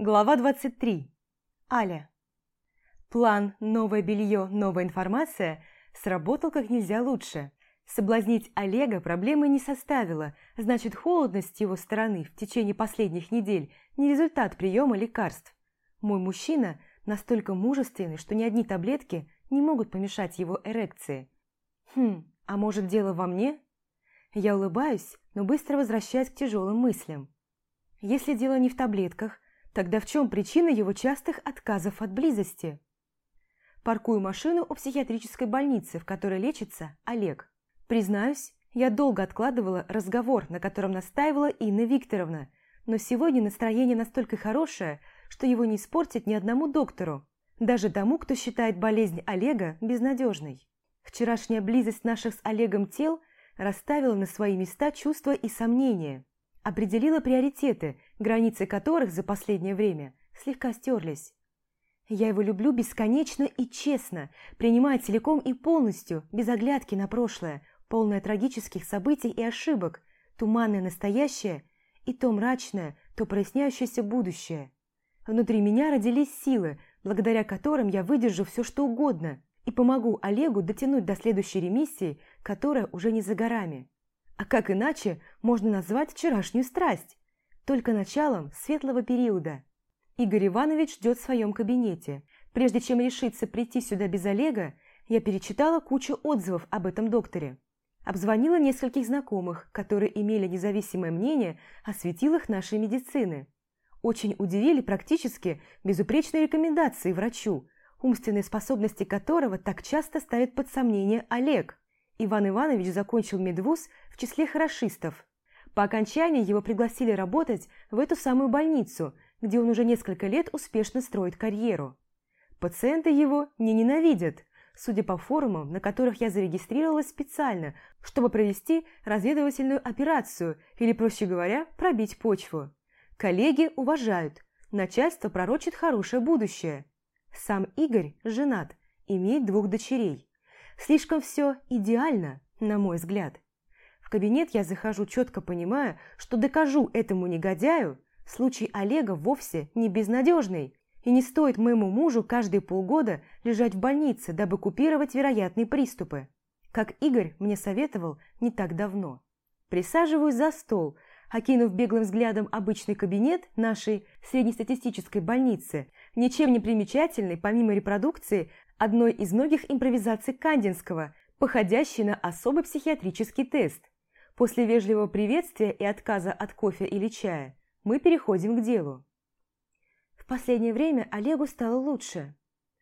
Глава 23. Аля. План «Новое белье, новая информация» сработал как нельзя лучше. Соблазнить Олега проблемы не составило, значит, холодность его стороны в течение последних недель не результат приема лекарств. Мой мужчина настолько мужественный, что ни одни таблетки не могут помешать его эрекции. Хм, а может дело во мне? Я улыбаюсь, но быстро возвращаюсь к тяжелым мыслям. Если дело не в таблетках, Тогда в чем причина его частых отказов от близости? Паркую машину у психиатрической больницы, в которой лечится Олег. Признаюсь, я долго откладывала разговор, на котором настаивала Инна Викторовна, но сегодня настроение настолько хорошее, что его не испортит ни одному доктору, даже тому, кто считает болезнь Олега безнадежной. Вчерашняя близость наших с Олегом тел расставила на свои места чувства и сомнения определила приоритеты, границы которых за последнее время слегка стерлись. Я его люблю бесконечно и честно, принимая целиком и полностью, без оглядки на прошлое, полное трагических событий и ошибок, туманное настоящее и то мрачное, то проясняющееся будущее. Внутри меня родились силы, благодаря которым я выдержу все что угодно и помогу Олегу дотянуть до следующей ремиссии, которая уже не за горами. А как иначе можно назвать вчерашнюю страсть? Только началом светлого периода. Игорь Иванович ждет в своем кабинете. Прежде чем решиться прийти сюда без Олега, я перечитала кучу отзывов об этом докторе. Обзвонила нескольких знакомых, которые имели независимое мнение о светилах нашей медицины. Очень удивили практически безупречные рекомендации врачу, умственные способности которого так часто ставит под сомнение Олег. Иван Иванович закончил медвуз в числе хорошистов. По окончании его пригласили работать в эту самую больницу, где он уже несколько лет успешно строит карьеру. Пациенты его не ненавидят, судя по форумам, на которых я зарегистрировалась специально, чтобы провести разведывательную операцию или, проще говоря, пробить почву. Коллеги уважают, начальство пророчит хорошее будущее. Сам Игорь женат, имеет двух дочерей. Слишком все идеально, на мой взгляд. В кабинет я захожу, четко понимая, что докажу этому негодяю, случай Олега вовсе не безнадежный, и не стоит моему мужу каждые полгода лежать в больнице, дабы купировать вероятные приступы, как Игорь мне советовал не так давно. Присаживаюсь за стол, окинув беглым взглядом обычный кабинет нашей среднестатистической больницы, ничем не примечательный, помимо репродукции, одной из многих импровизаций Кандинского, походящей на особый психиатрический тест. После вежливого приветствия и отказа от кофе или чая мы переходим к делу. В последнее время Олегу стало лучше.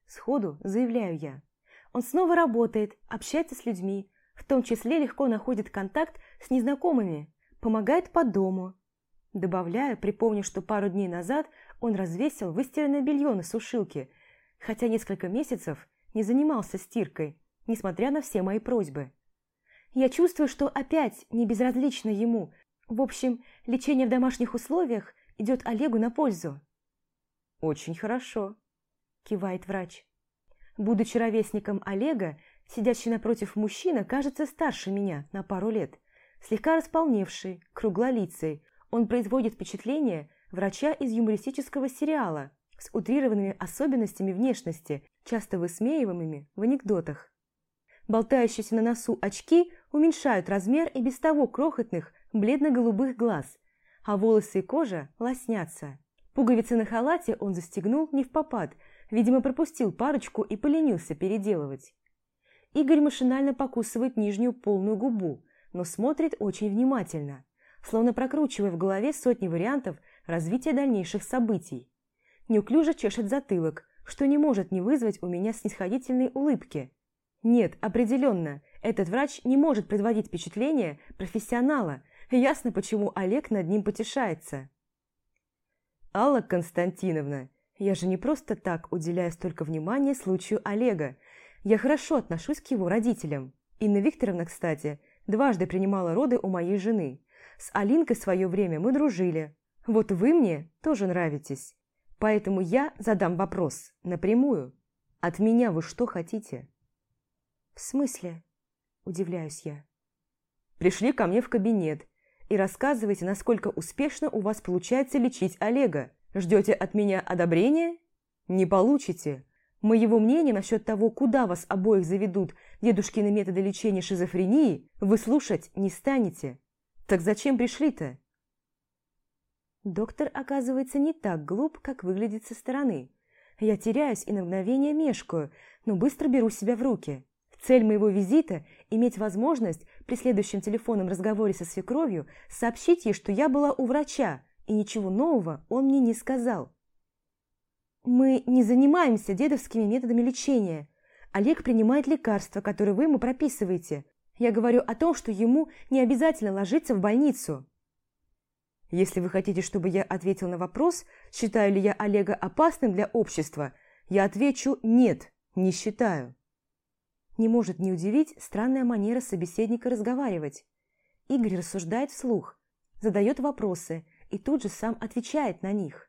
Сходу заявляю я. Он снова работает, общается с людьми, в том числе легко находит контакт с незнакомыми, помогает по дому. Добавляю, припомнив, что пару дней назад он развесил выстиранное белье на сушилке – хотя несколько месяцев не занимался стиркой, несмотря на все мои просьбы. Я чувствую, что опять не безразлично ему. В общем, лечение в домашних условиях идет Олегу на пользу. «Очень хорошо», – кивает врач. Будучи ровесником Олега, сидящий напротив мужчина кажется старше меня на пару лет. Слегка располневший, круглолицый, он производит впечатление врача из юмористического сериала, с утрированными особенностями внешности, часто высмеиваемыми в анекдотах. Болтающиеся на носу очки уменьшают размер и без того крохотных бледно-голубых глаз, а волосы и кожа лоснятся. Пуговицы на халате он застегнул не в попад, видимо, пропустил парочку и поленился переделывать. Игорь машинально покусывает нижнюю полную губу, но смотрит очень внимательно, словно прокручивая в голове сотни вариантов развития дальнейших событий неуклюже чешет затылок, что не может не вызвать у меня снисходительной улыбки. Нет, определенно, этот врач не может производить впечатление профессионала. Ясно, почему Олег над ним потешается. Алла Константиновна, я же не просто так уделяю столько внимания случаю Олега. Я хорошо отношусь к его родителям. Инна Викторовна, кстати, дважды принимала роды у моей жены. С Алинкой в свое время мы дружили. Вот вы мне тоже нравитесь. Поэтому я задам вопрос напрямую. От меня вы что хотите? В смысле? Удивляюсь я. Пришли ко мне в кабинет и рассказывайте, насколько успешно у вас получается лечить Олега. Ждете от меня одобрения? Не получите. Моего мнения насчет того, куда вас обоих заведут дедушкины методы лечения шизофрении, вы слушать не станете. Так зачем пришли-то? Доктор, оказывается, не так глуп, как выглядит со стороны. Я теряюсь и на мгновение мешкаю, но быстро беру себя в руки. Цель моего визита – иметь возможность при следующем телефонном разговоре со свекровью сообщить ей, что я была у врача, и ничего нового он мне не сказал. Мы не занимаемся дедовскими методами лечения. Олег принимает лекарства, которые вы ему прописываете. Я говорю о том, что ему не обязательно ложиться в больницу. Если вы хотите, чтобы я ответил на вопрос, считаю ли я Олега опасным для общества, я отвечу «нет, не считаю». Не может не удивить странная манера собеседника разговаривать. Игорь рассуждает вслух, задает вопросы и тут же сам отвечает на них.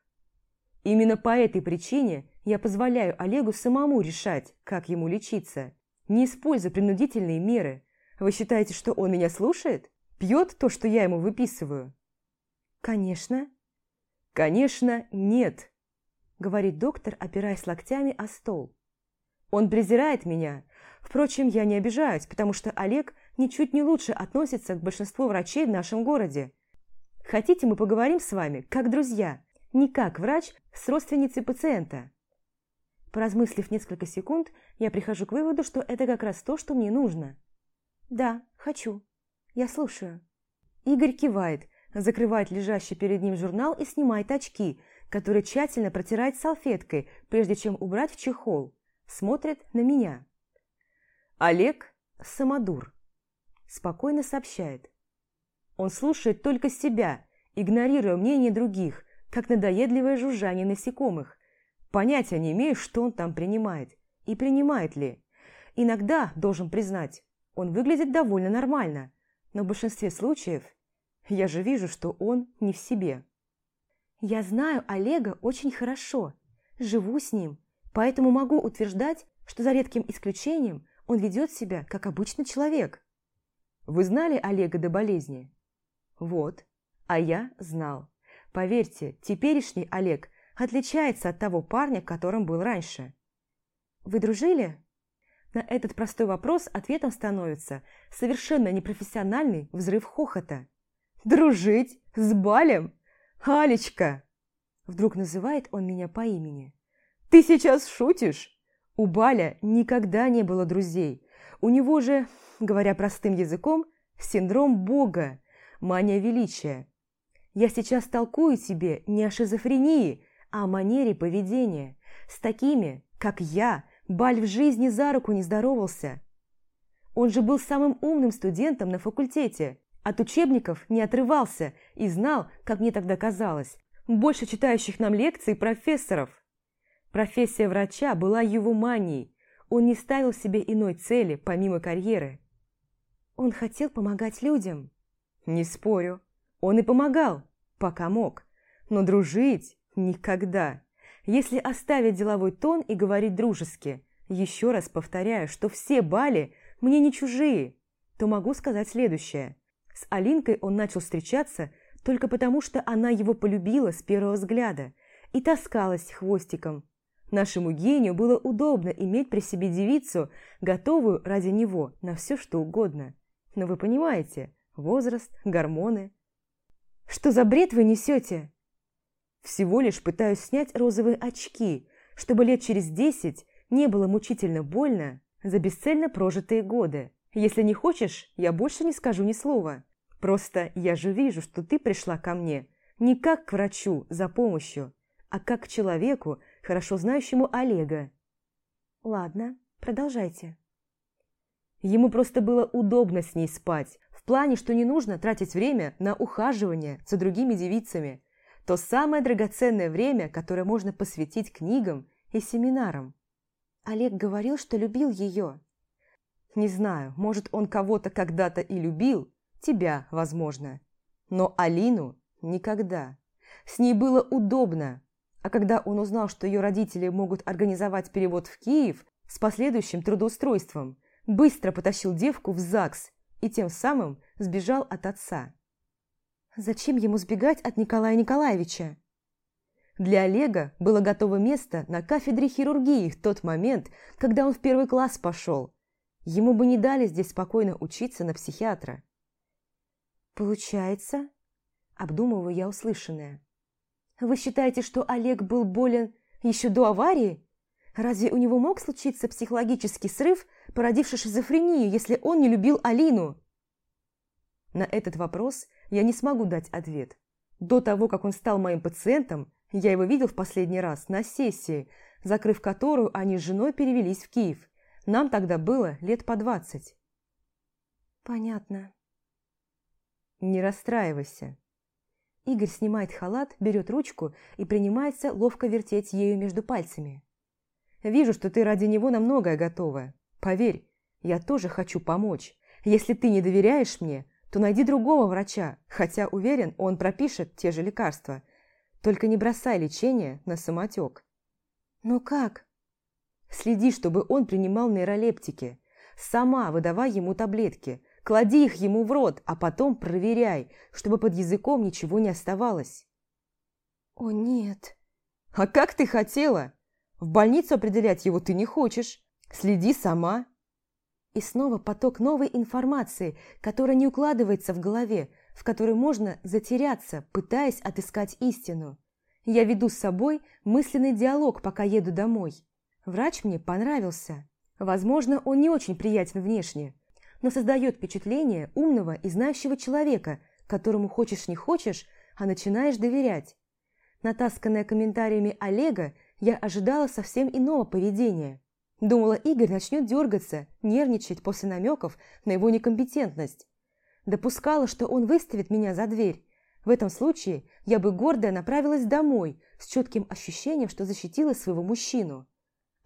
Именно по этой причине я позволяю Олегу самому решать, как ему лечиться. Не используя принудительные меры. Вы считаете, что он меня слушает? Пьет то, что я ему выписываю? Конечно. Конечно, нет, говорит доктор, опираясь локтями о стол. Он презирает меня. Впрочем, я не обижаюсь, потому что Олег ничуть не лучше относится к большинству врачей в нашем городе. Хотите, мы поговорим с вами, как друзья, не как врач с родственницей пациента. Поразмыслив несколько секунд, я прихожу к выводу, что это как раз то, что мне нужно. «Да, хочу. Я слушаю». Игорь кивает, закрывает лежащий перед ним журнал и снимает очки, которые тщательно протирает салфеткой, прежде чем убрать в чехол. Смотрит на меня. Олег – самодур. Спокойно сообщает. Он слушает только себя, игнорируя мнение других, как надоедливое жужжание насекомых. Понятия не имею, что он там принимает. И принимает ли. Иногда, должен признать, он выглядит довольно нормально, но в большинстве случаев я же вижу, что он не в себе. Я знаю Олега очень хорошо, живу с ним, поэтому могу утверждать, что за редким исключением он ведет себя как обычный человек. Вы знали Олега до болезни? Вот, а я знал. Поверьте, теперешний Олег отличается от того парня, которым был раньше. Вы дружили? На этот простой вопрос ответом становится совершенно непрофессиональный взрыв хохота. «Дружить? С Балем? Алечка!» Вдруг называет он меня по имени. «Ты сейчас шутишь?» У Баля никогда не было друзей. У него же, говоря простым языком, синдром Бога, мания величия. Я сейчас толкую тебе не о шизофрении, а о манере поведения. С такими, как я, Баль в жизни за руку не здоровался. Он же был самым умным студентом на факультете. От учебников не отрывался и знал, как мне тогда казалось, больше читающих нам лекций профессоров. Профессия врача была его манией. Он не ставил себе иной цели, помимо карьеры. Он хотел помогать людям. Не спорю. Он и помогал, пока мог. Но дружить никогда. Если оставить деловой тон и говорить дружески, еще раз повторяю, что все Бали мне не чужие, то могу сказать следующее. С Алинкой он начал встречаться только потому, что она его полюбила с первого взгляда и таскалась хвостиком. Нашему гению было удобно иметь при себе девицу, готовую ради него на все что угодно. Но вы понимаете, возраст, гормоны, что за бред вы несете? Всего лишь пытаюсь снять розовые очки, чтобы лет через десять не было мучительно больно за бесцельно прожитые годы. Если не хочешь, я больше не скажу ни слова. Просто я же вижу, что ты пришла ко мне не как к врачу за помощью, а как к человеку, хорошо знающему Олега. Ладно, продолжайте. Ему просто было удобно с ней спать, плане, что не нужно тратить время на ухаживание за другими девицами. То самое драгоценное время, которое можно посвятить книгам и семинарам. Олег говорил, что любил ее. Не знаю, может, он кого-то когда-то и любил, тебя, возможно. Но Алину никогда. С ней было удобно. А когда он узнал, что ее родители могут организовать перевод в Киев с последующим трудоустройством, быстро потащил девку в ЗАГС и тем самым сбежал от отца. Зачем ему сбегать от Николая Николаевича? Для Олега было готово место на кафедре хирургии в тот момент, когда он в первый класс пошел. Ему бы не дали здесь спокойно учиться на психиатра. «Получается?» – обдумываю я услышанное. «Вы считаете, что Олег был болен еще до аварии? Разве у него мог случиться психологический срыв, породивший шизофрению, если он не любил Алину?» На этот вопрос я не смогу дать ответ. До того, как он стал моим пациентом, я его видел в последний раз на сессии, закрыв которую они с женой перевелись в Киев. Нам тогда было лет по двадцать. Понятно. Не расстраивайся. Игорь снимает халат, берет ручку и принимается ловко вертеть ею между пальцами. Вижу, что ты ради него на многое готова. Поверь, я тоже хочу помочь. Если ты не доверяешь мне, то найди другого врача, хотя, уверен, он пропишет те же лекарства – только не бросай лечение на самотек. Но как? Следи, чтобы он принимал нейролептики. Сама выдавай ему таблетки. Клади их ему в рот, а потом проверяй, чтобы под языком ничего не оставалось. О, нет. А как ты хотела? В больницу определять его ты не хочешь. Следи сама. И снова поток новой информации, которая не укладывается в голове, в которой можно затеряться, пытаясь отыскать истину. Я веду с собой мысленный диалог, пока еду домой. Врач мне понравился. Возможно, он не очень приятен внешне, но создает впечатление умного и знающего человека, которому хочешь не хочешь, а начинаешь доверять. Натасканная комментариями Олега, я ожидала совсем иного поведения. Думала, Игорь начнет дергаться, нервничать после намеков на его некомпетентность. Допускала, что он выставит меня за дверь. В этом случае я бы гордо направилась домой с четким ощущением, что защитила своего мужчину.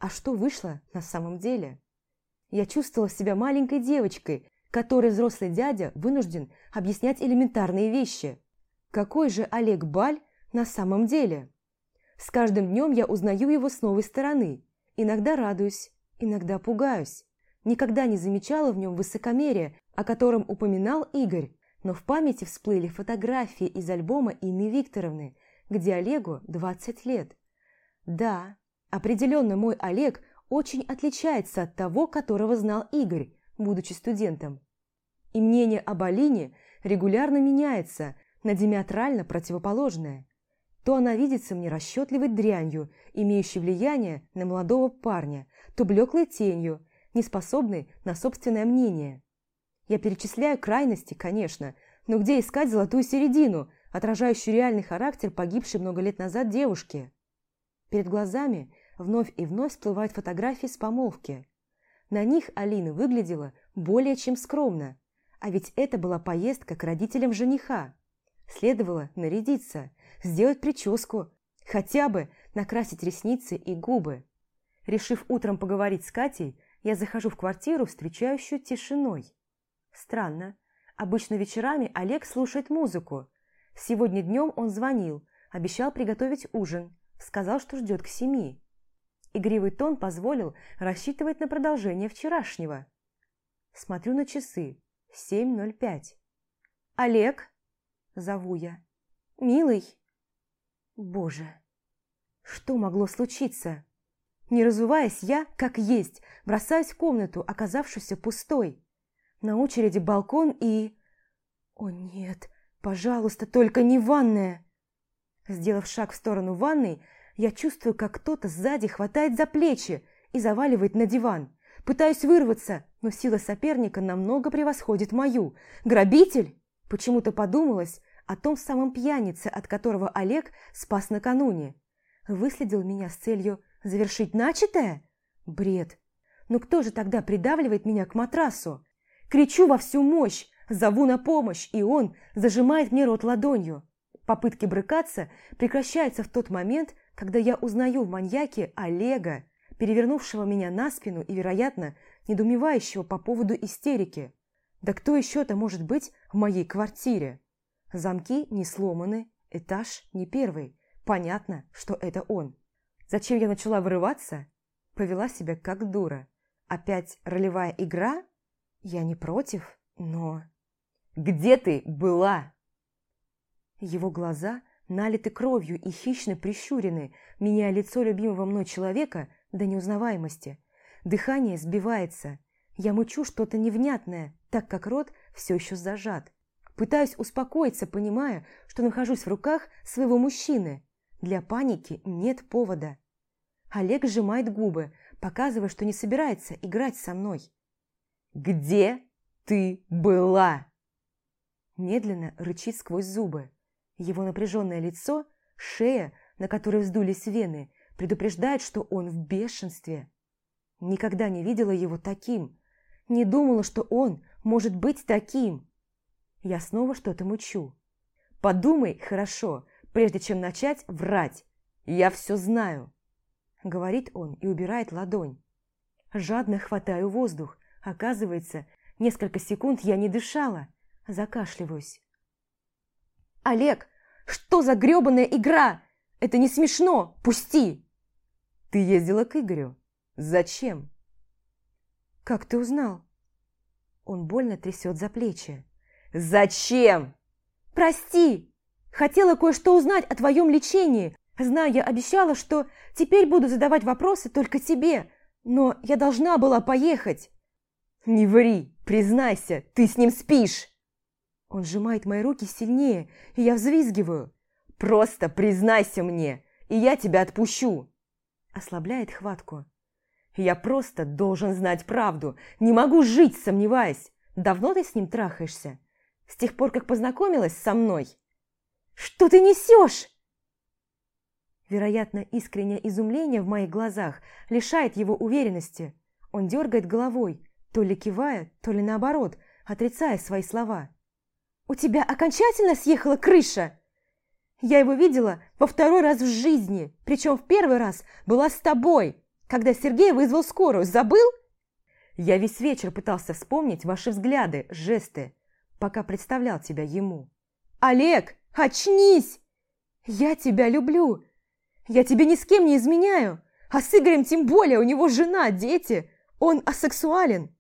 А что вышло на самом деле? Я чувствовала себя маленькой девочкой, которой взрослый дядя вынужден объяснять элементарные вещи. Какой же Олег Баль на самом деле? С каждым днем я узнаю его с новой стороны. Иногда радуюсь, иногда пугаюсь. Никогда не замечала в нем высокомерия, о котором упоминал Игорь, но в памяти всплыли фотографии из альбома Инны Викторовны, где Олегу 20 лет. Да, определенно мой Олег очень отличается от того, которого знал Игорь, будучи студентом. И мнение об Алине регулярно меняется на диаметрально противоположное. То она видится мне расчетливой дрянью, имеющей влияние на молодого парня, то блеклой тенью, неспособной на собственное мнение. Я перечисляю крайности, конечно, но где искать золотую середину, отражающую реальный характер погибшей много лет назад девушки? Перед глазами вновь и вновь всплывают фотографии с помолвки. На них Алина выглядела более чем скромно, а ведь это была поездка к родителям жениха. Следовало нарядиться, сделать прическу, хотя бы накрасить ресницы и губы. Решив утром поговорить с Катей, я захожу в квартиру, встречающую тишиной. Странно. Обычно вечерами Олег слушает музыку. Сегодня днем он звонил, обещал приготовить ужин, сказал, что ждет к семи. Игривый тон позволил рассчитывать на продолжение вчерашнего. Смотрю на часы. 7.05. «Олег?» – зову я. «Милый?» Боже, что могло случиться? Не разуваясь, я, как есть, бросаюсь в комнату, оказавшуюся пустой. На очереди балкон и... О нет, пожалуйста, только не ванная. Сделав шаг в сторону ванной, я чувствую, как кто-то сзади хватает за плечи и заваливает на диван. Пытаюсь вырваться, но сила соперника намного превосходит мою. Грабитель? Почему-то подумалось о том самом пьянице, от которого Олег спас накануне. Выследил меня с целью завершить начатое? Бред. Но кто же тогда придавливает меня к матрасу? Кричу во всю мощь, зову на помощь, и он зажимает мне рот ладонью. Попытки брыкаться прекращаются в тот момент, когда я узнаю в маньяке Олега, перевернувшего меня на спину и, вероятно, недоумевающего по поводу истерики. Да кто еще-то может быть в моей квартире? Замки не сломаны, этаж не первый. Понятно, что это он. Зачем я начала вырываться? Повела себя как дура. Опять ролевая игра? Я не против, но... Где ты была? Его глаза налиты кровью и хищно прищурены, меняя лицо любимого мной человека до неузнаваемости. Дыхание сбивается. Я мычу что-то невнятное, так как рот все еще зажат. Пытаюсь успокоиться, понимая, что нахожусь в руках своего мужчины. Для паники нет повода. Олег сжимает губы, показывая, что не собирается играть со мной. «Где ты была?» Медленно рычит сквозь зубы. Его напряженное лицо, шея, на которой вздулись вены, предупреждает, что он в бешенстве. Никогда не видела его таким. Не думала, что он может быть таким. Я снова что-то мучу. Подумай хорошо, прежде чем начать врать. Я все знаю. Говорит он и убирает ладонь. Жадно хватаю воздух. Оказывается, несколько секунд я не дышала. Закашливаюсь. «Олег, что за грёбаная игра? Это не смешно! Пусти!» «Ты ездила к Игорю. Зачем?» «Как ты узнал?» Он больно трясет за плечи. «Зачем?» «Прости! Хотела кое-что узнать о твоем лечении. Знаю, я обещала, что теперь буду задавать вопросы только тебе, но я должна была поехать». «Не ври! Признайся, ты с ним спишь!» Он сжимает мои руки сильнее, и я взвизгиваю. «Просто признайся мне, и я тебя отпущу!» Ослабляет хватку. «Я просто должен знать правду. Не могу жить, сомневаясь. Давно ты с ним трахаешься? С тех пор, как познакомилась со мной?» «Что ты несешь?» Вероятно, искреннее изумление в моих глазах лишает его уверенности. Он дергает головой, то ли кивая, то ли наоборот, отрицая свои слова. «У тебя окончательно съехала крыша?» «Я его видела во второй раз в жизни, причем в первый раз была с тобой, когда Сергей вызвал скорую. Забыл?» Я весь вечер пытался вспомнить ваши взгляды, жесты, пока представлял тебя ему. «Олег, очнись! Я тебя люблю! Я тебе ни с кем не изменяю, а с Игорем тем более, у него жена, дети, он асексуален!»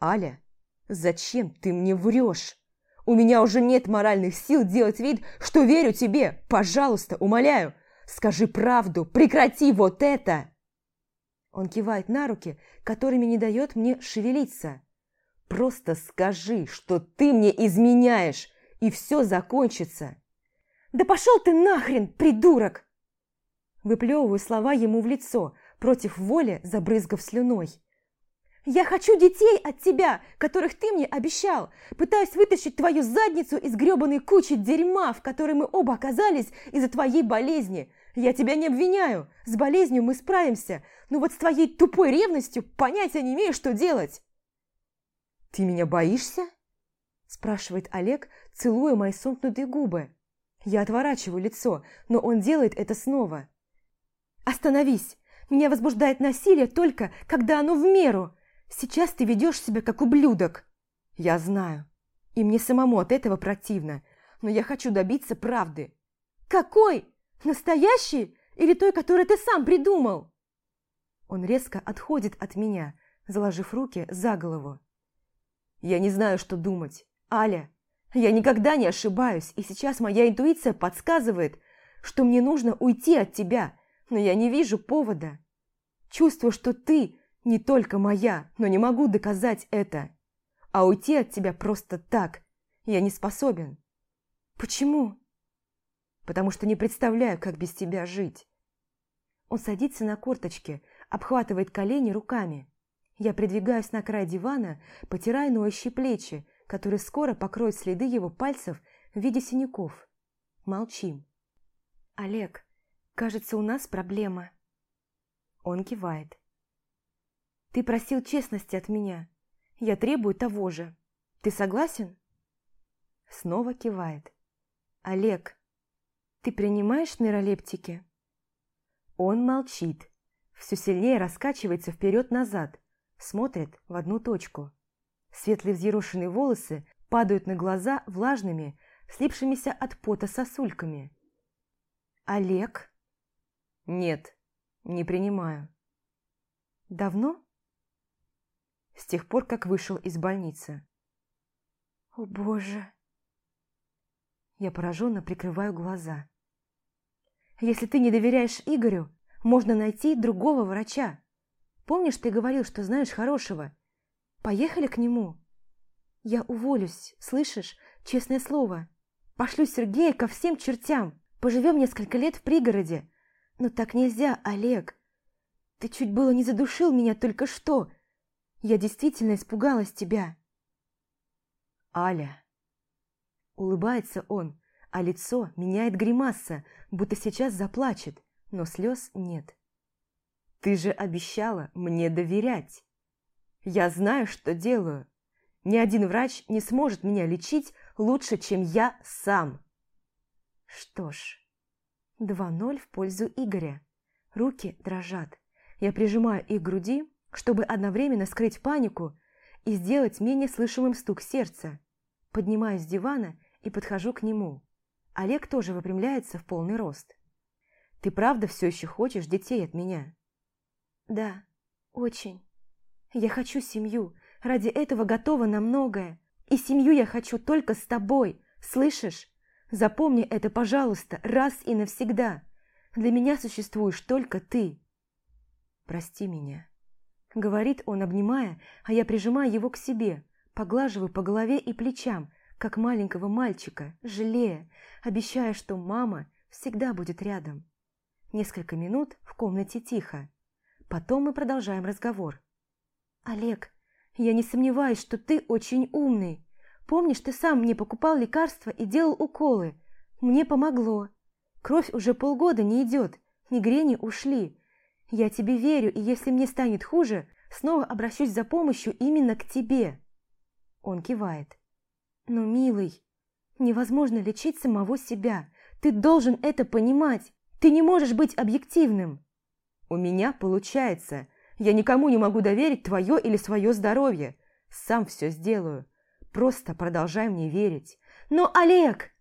«Аля, зачем ты мне врешь? У меня уже нет моральных сил делать вид, что верю тебе. Пожалуйста, умоляю, скажи правду, прекрати вот это!» Он кивает на руки, которыми не дает мне шевелиться. «Просто скажи, что ты мне изменяешь, и все закончится!» «Да пошел ты нахрен, придурок!» Выплевываю слова ему в лицо, против воли забрызгав слюной. Я хочу детей от тебя, которых ты мне обещал. Пытаюсь вытащить твою задницу из гребаной кучи дерьма, в которой мы оба оказались из-за твоей болезни. Я тебя не обвиняю. С болезнью мы справимся. Но вот с твоей тупой ревностью понятия не имею, что делать. Ты меня боишься? Спрашивает Олег, целуя мои сомкнутые губы. Я отворачиваю лицо, но он делает это снова. Остановись. Меня возбуждает насилие только, когда оно в меру. Сейчас ты ведешь себя как ублюдок. Я знаю. И мне самому от этого противно. Но я хочу добиться правды. Какой? Настоящий? Или той, которую ты сам придумал? Он резко отходит от меня, заложив руки за голову. Я не знаю, что думать. Аля, я никогда не ошибаюсь, и сейчас моя интуиция подсказывает, что мне нужно уйти от тебя, но я не вижу повода. Чувствую, что ты не только моя, но не могу доказать это. А уйти от тебя просто так я не способен. Почему? Потому что не представляю, как без тебя жить. Он садится на корточки, обхватывает колени руками. Я придвигаюсь на край дивана, потирая ноющие плечи, которые скоро покроют следы его пальцев в виде синяков. Молчим. «Олег, кажется, у нас проблема». Он кивает. Ты просил честности от меня. Я требую того же. Ты согласен?» Снова кивает. «Олег, ты принимаешь нейролептики?» Он молчит. Все сильнее раскачивается вперед-назад. Смотрит в одну точку. Светлые взъерошенные волосы падают на глаза влажными, слипшимися от пота сосульками. «Олег?» «Нет, не принимаю». «Давно?» С тех пор, как вышел из больницы. «О, Боже!» Я пораженно прикрываю глаза. если ты не доверяешь Игорю, можно найти другого врача. Помнишь, ты говорил, что знаешь хорошего? Поехали к нему. Я уволюсь, слышишь? Честное слово. Пошлю Сергея ко всем чертям. Поживем несколько лет в пригороде. Но так нельзя, Олег. Ты чуть было не задушил меня только что. Я действительно испугалась тебя. Аля. Улыбается он, а лицо меняет гримаса, будто сейчас заплачет, но слез нет. Ты же обещала мне доверять. Я знаю, что делаю. Ни один врач не сможет меня лечить лучше, чем я сам. Что ж, 2-0 в пользу Игоря. Руки дрожат. Я прижимаю их к груди, чтобы одновременно скрыть панику и сделать менее слышимым стук сердца. Поднимаюсь с дивана и подхожу к нему. Олег тоже выпрямляется в полный рост. «Ты правда все еще хочешь детей от меня?» «Да, очень. Я хочу семью, ради этого готова на многое. И семью я хочу только с тобой, слышишь? Запомни это, пожалуйста, раз и навсегда. Для меня существуешь только ты». «Прости меня», — говорит он, обнимая, а я прижимаю его к себе, поглаживаю по голове и плечам, как маленького мальчика, жалея, обещая, что мама всегда будет рядом. Несколько минут в комнате тихо. Потом мы продолжаем разговор. «Олег, я не сомневаюсь, что ты очень умный. Помнишь, ты сам мне покупал лекарства и делал уколы? Мне помогло. Кровь уже полгода не идет, мигрени ушли. Я тебе верю, и если мне станет хуже, снова обращусь за помощью именно к тебе». Он кивает. Но, милый, невозможно лечить самого себя. Ты должен это понимать. Ты не можешь быть объективным. У меня получается. Я никому не могу доверить твое или свое здоровье. Сам все сделаю. Просто продолжай мне верить. Но, Олег!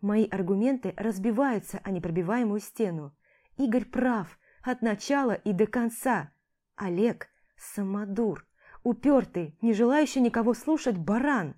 Мои аргументы разбиваются о непробиваемую стену. Игорь прав от начала и до конца. Олег – самодур, упертый, не желающий никого слушать баран.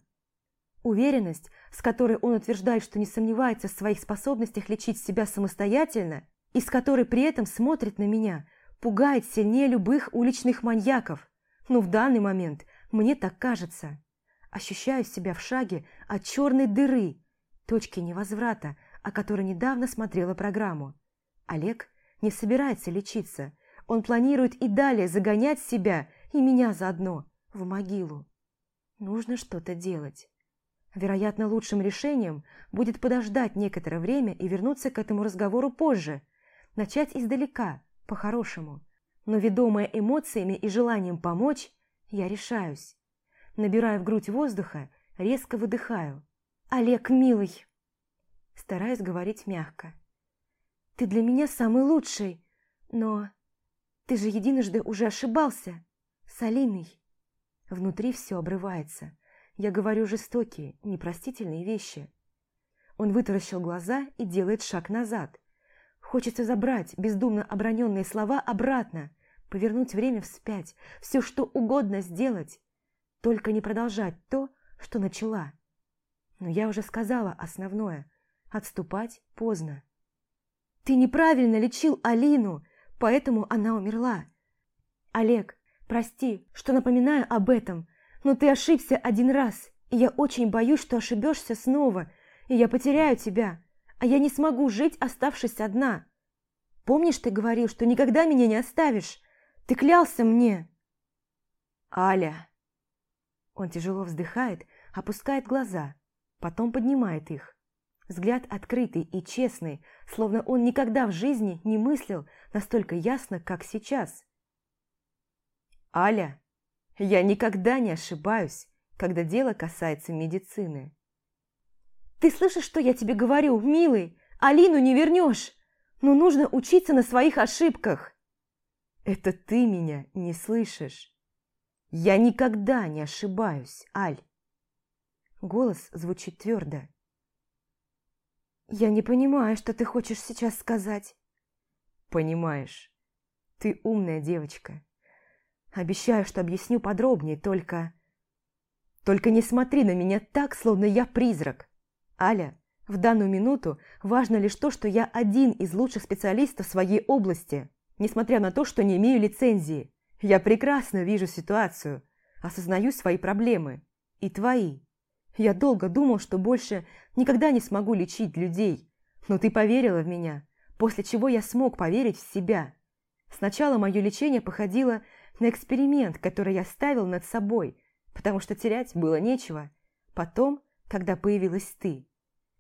Уверенность, с которой он утверждает, что не сомневается в своих способностях лечить себя самостоятельно, и с которой при этом смотрит на меня, пугает сильнее любых уличных маньяков. Но в данный момент мне так кажется. Ощущаю себя в шаге от черной дыры, точки невозврата, о которой недавно смотрела программу. Олег не собирается лечиться. Он планирует и далее загонять себя и меня заодно в могилу. Нужно что-то делать. Вероятно, лучшим решением будет подождать некоторое время и вернуться к этому разговору позже, начать издалека, по-хорошему. Но ведомая эмоциями и желанием помочь, я решаюсь. Набираю в грудь воздуха, резко выдыхаю. «Олег, милый!» Стараюсь говорить мягко. «Ты для меня самый лучший, но ты же единожды уже ошибался с Алиной». Внутри все обрывается. Я говорю жестокие, непростительные вещи. Он вытаращил глаза и делает шаг назад. Хочется забрать бездумно оброненные слова обратно, повернуть время вспять, все что угодно сделать, только не продолжать то, что начала. Но я уже сказала основное. Отступать поздно. Ты неправильно лечил Алину, поэтому она умерла. Олег, прости, что напоминаю об этом, но ты ошибся один раз, и я очень боюсь, что ошибешься снова, и я потеряю тебя, а я не смогу жить, оставшись одна. Помнишь, ты говорил, что никогда меня не оставишь? Ты клялся мне!» «Аля!» Он тяжело вздыхает, опускает глаза, потом поднимает их. Взгляд открытый и честный, словно он никогда в жизни не мыслил настолько ясно, как сейчас. «Аля!» Я никогда не ошибаюсь, когда дело касается медицины. Ты слышишь, что я тебе говорю, милый? Алину не вернешь. Но нужно учиться на своих ошибках. Это ты меня не слышишь. Я никогда не ошибаюсь, Аль. Голос звучит твердо. Я не понимаю, что ты хочешь сейчас сказать. Понимаешь. Ты умная девочка. Обещаю, что объясню подробнее, только... Только не смотри на меня так, словно я призрак. Аля, В данную минуту важно лишь то, что я один из лучших специалистов в своей области, несмотря на то, что не имею лицензии. Я прекрасно вижу ситуацию, осознаю свои проблемы и твои. Я долго думал, что больше никогда не смогу лечить людей, но ты поверила в меня, после чего я смог поверить в себя. Сначала мое лечение походило на эксперимент, который я ставил над собой, потому что терять было нечего. Потом, когда появилась ты,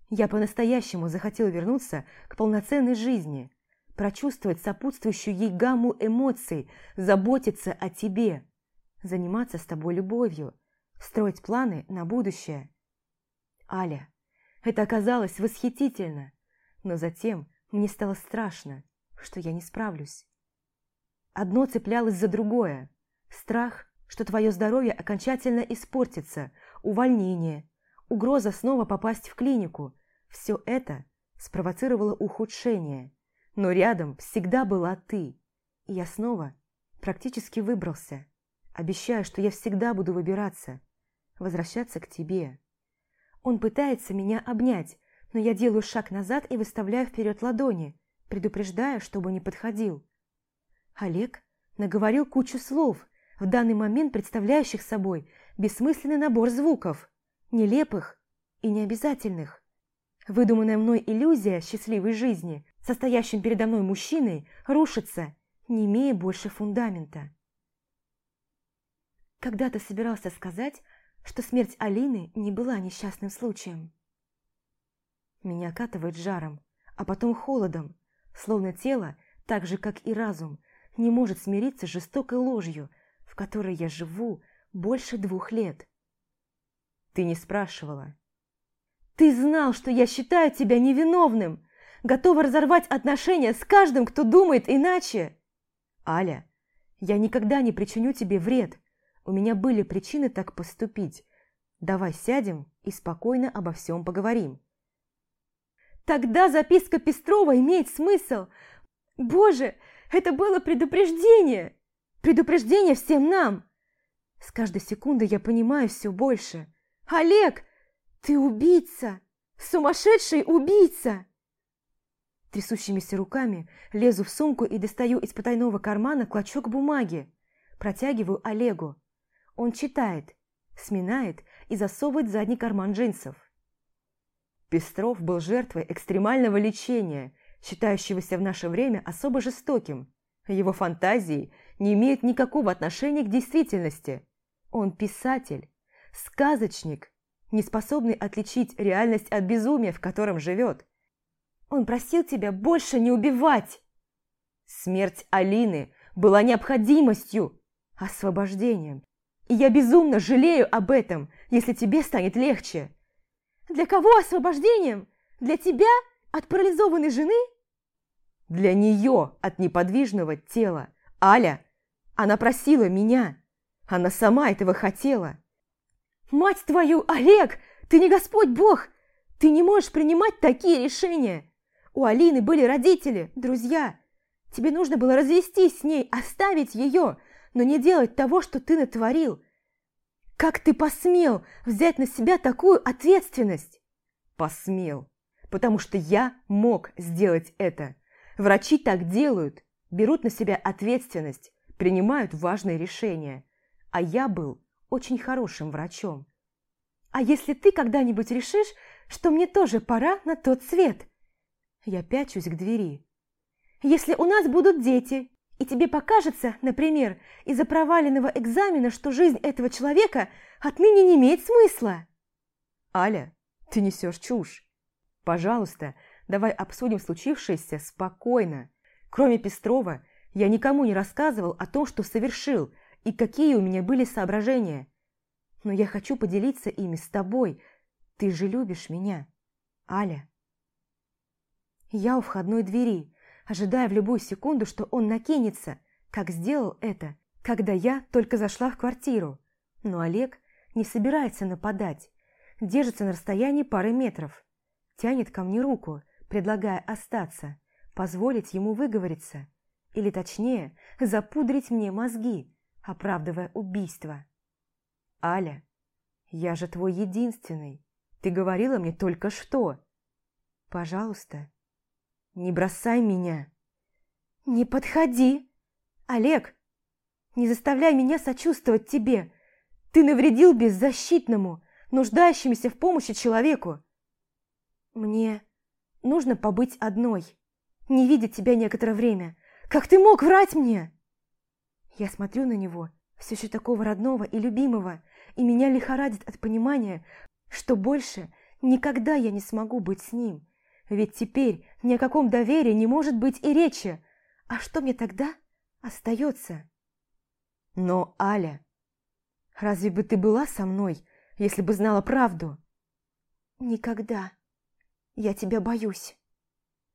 я по-настоящему захотел вернуться к полноценной жизни, прочувствовать сопутствующую ей гамму эмоций, заботиться о тебе, заниматься с тобой любовью, строить планы на будущее. Аля, это оказалось восхитительно, но затем мне стало страшно, что я не справлюсь. Одно цеплялось за другое. Страх, что твое здоровье окончательно испортится, увольнение, угроза снова попасть в клинику. Все это спровоцировало ухудшение. Но рядом всегда была ты. И я снова практически выбрался. Обещаю, что я всегда буду выбираться, возвращаться к тебе. Он пытается меня обнять, но я делаю шаг назад и выставляю вперед ладони, предупреждая, чтобы не подходил. Олег наговорил кучу слов, в данный момент представляющих собой бессмысленный набор звуков, нелепых и необязательных. Выдуманная мной иллюзия счастливой жизни, состоящим передо мной мужчиной, рушится, не имея больше фундамента. Когда ты собирался сказать, что смерть Алины не была несчастным случаем? Меня окатывает жаром, а потом холодом, словно тело, так же, как и разум, не может смириться с жестокой ложью, в которой я живу больше двух лет. Ты не спрашивала. Ты знал, что я считаю тебя невиновным, готова разорвать отношения с каждым, кто думает иначе. Аля, я никогда не причиню тебе вред. У меня были причины так поступить. Давай сядем и спокойно обо всем поговорим. Тогда записка Пестрова имеет смысл. Боже, это было предупреждение! Предупреждение всем нам! С каждой секундой я понимаю все больше. Олег, ты убийца! Сумасшедший убийца! Трясущимися руками лезу в сумку и достаю из потайного кармана клочок бумаги. Протягиваю Олегу. Он читает, сминает и засовывает задний карман джинсов. Пестров был жертвой экстремального лечения считающегося в наше время особо жестоким. Его фантазии не имеют никакого отношения к действительности. Он писатель, сказочник, не способный отличить реальность от безумия, в котором живет. Он просил тебя больше не убивать. Смерть Алины была необходимостью, освобождением. И я безумно жалею об этом, если тебе станет легче. Для кого освобождением? Для тебя от парализованной жены? Для нее от неподвижного тела. Аля, она просила меня. Она сама этого хотела. Мать твою, Олег, ты не Господь Бог. Ты не можешь принимать такие решения. У Алины были родители, друзья. Тебе нужно было развестись с ней, оставить ее, но не делать того, что ты натворил. Как ты посмел взять на себя такую ответственность? Посмел потому что я мог сделать это. Врачи так делают, берут на себя ответственность, принимают важные решения. А я был очень хорошим врачом. А если ты когда-нибудь решишь, что мне тоже пора на тот свет? Я пячусь к двери. Если у нас будут дети, и тебе покажется, например, из-за проваленного экзамена, что жизнь этого человека отныне не имеет смысла. Аля, ты несешь чушь. Пожалуйста, давай обсудим случившееся спокойно. Кроме Пестрова, я никому не рассказывал о том, что совершил, и какие у меня были соображения. Но я хочу поделиться ими с тобой. Ты же любишь меня, Аля. Я у входной двери, ожидая в любую секунду, что он накинется, как сделал это, когда я только зашла в квартиру. Но Олег не собирается нападать, держится на расстоянии пары метров тянет ко мне руку, предлагая остаться, позволить ему выговориться, или точнее, запудрить мне мозги, оправдывая убийство. «Аля, я же твой единственный. Ты говорила мне только что. Пожалуйста, не бросай меня. Не подходи. Олег, не заставляй меня сочувствовать тебе. Ты навредил беззащитному, нуждающемуся в помощи человеку. Мне нужно побыть одной, не видеть тебя некоторое время. Как ты мог врать мне? Я смотрю на него, все еще такого родного и любимого, и меня лихорадит от понимания, что больше никогда я не смогу быть с ним. Ведь теперь ни о каком доверии не может быть и речи. А что мне тогда остается? Но, Аля, разве бы ты была со мной, если бы знала правду? Никогда. Я тебя боюсь.